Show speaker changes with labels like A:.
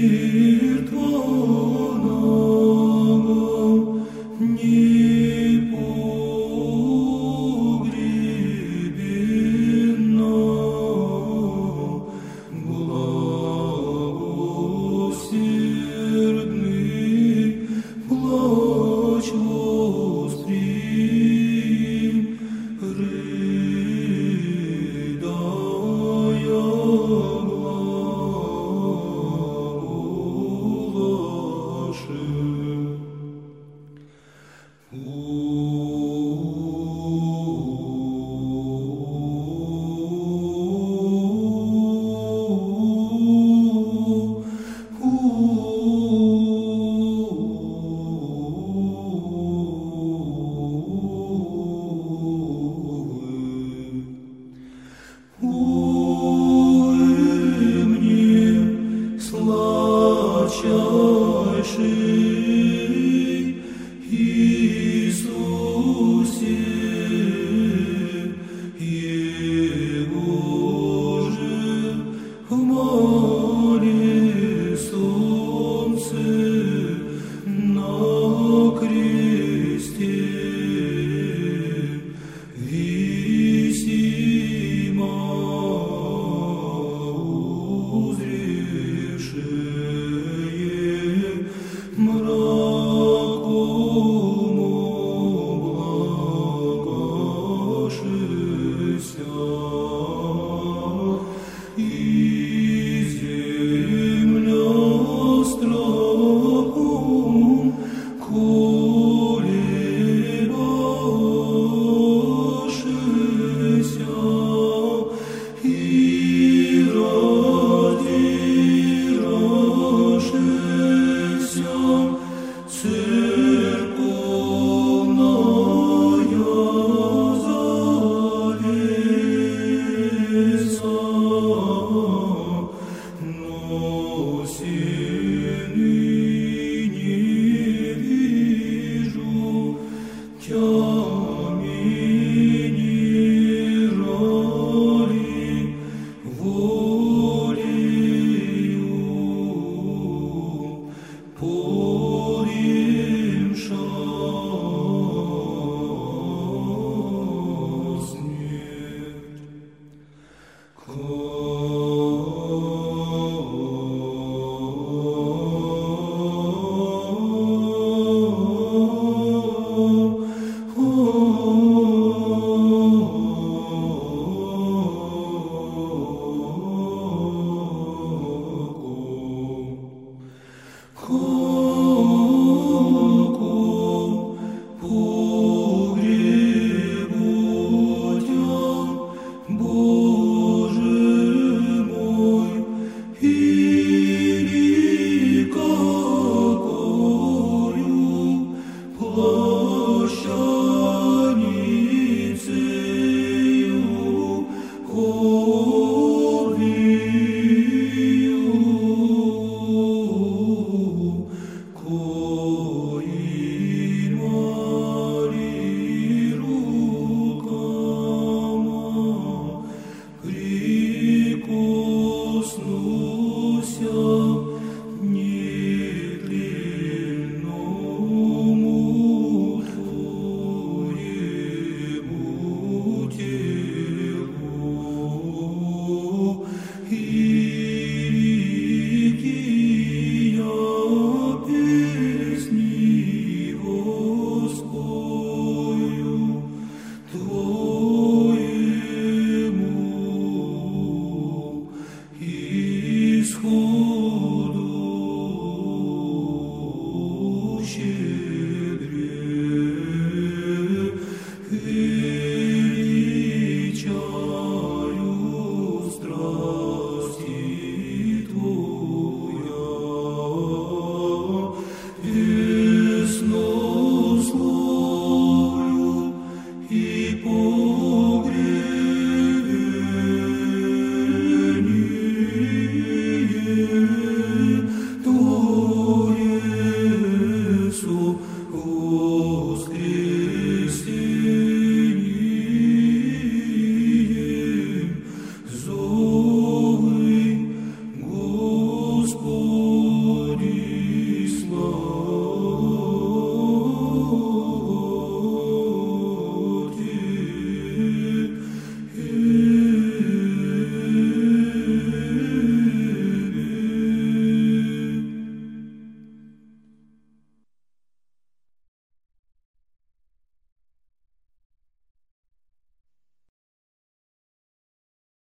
A: you. Ooh. por